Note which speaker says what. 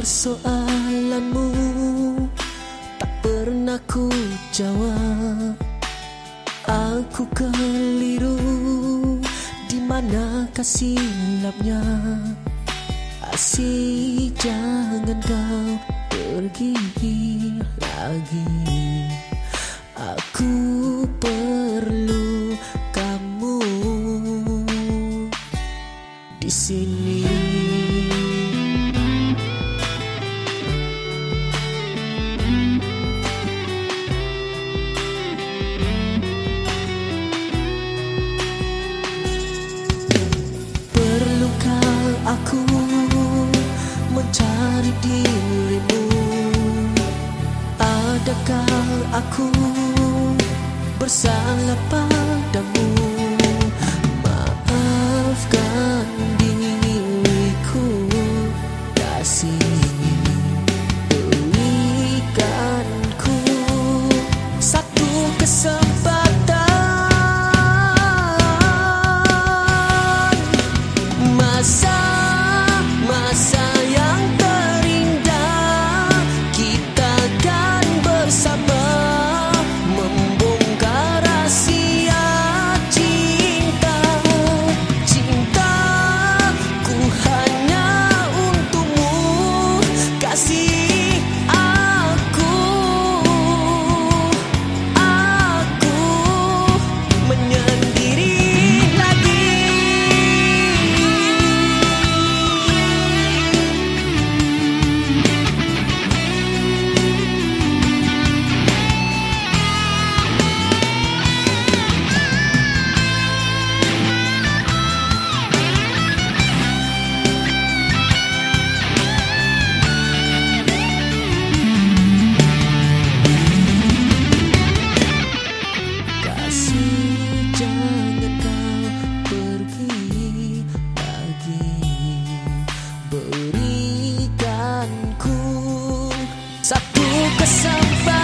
Speaker 1: Persoalanmu tak pernah ku jawab. Aku keliru di mana kasih lapnya Asih jangan kau pergi lagi. Aku perlu kamu. Di sini. Aku mencari dirimu. Adakah aku bersalah padamu? Maafkan for some fun.